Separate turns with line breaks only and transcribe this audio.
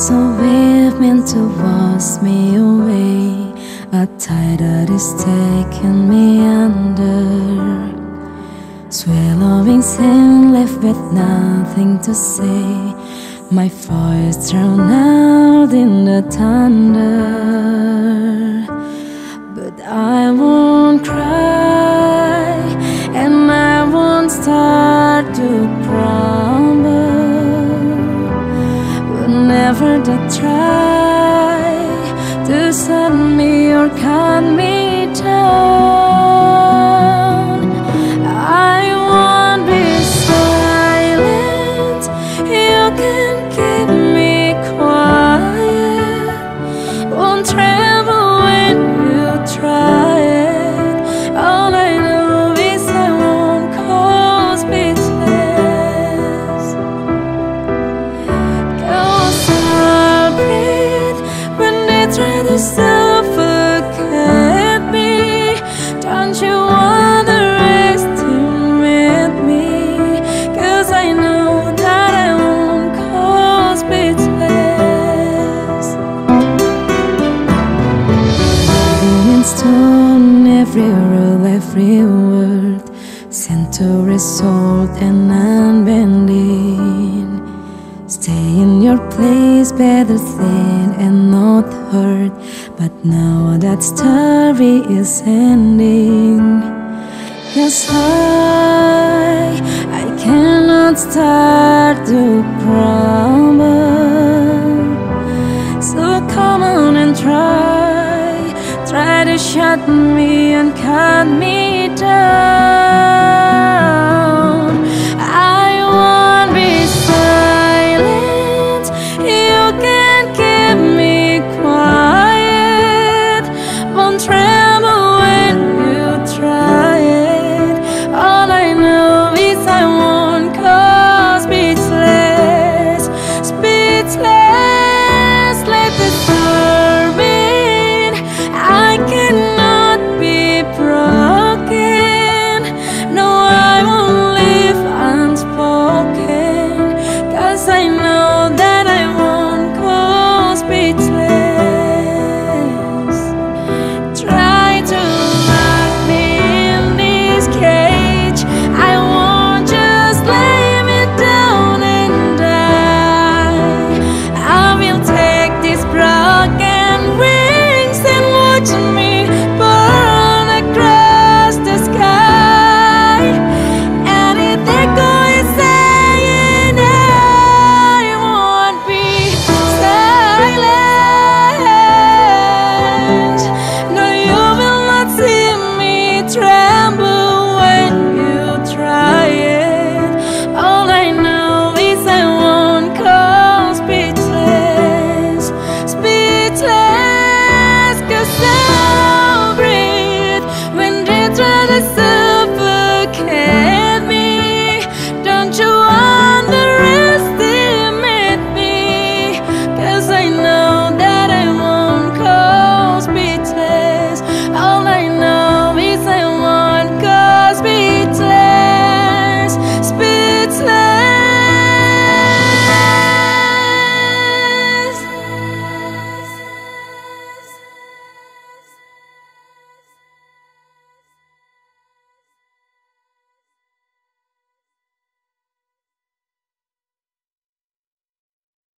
so we've meant to wash me away A tide that is taking me under. Swallowing sin left with nothing to say. My voice drowned out in the thunder They try To send me or cut me To result and unbending. Stay in your place, better seen and not heard. But now that story is ending. Yes, I, I cannot start to crumble So come on and try Try to shut me and cut me down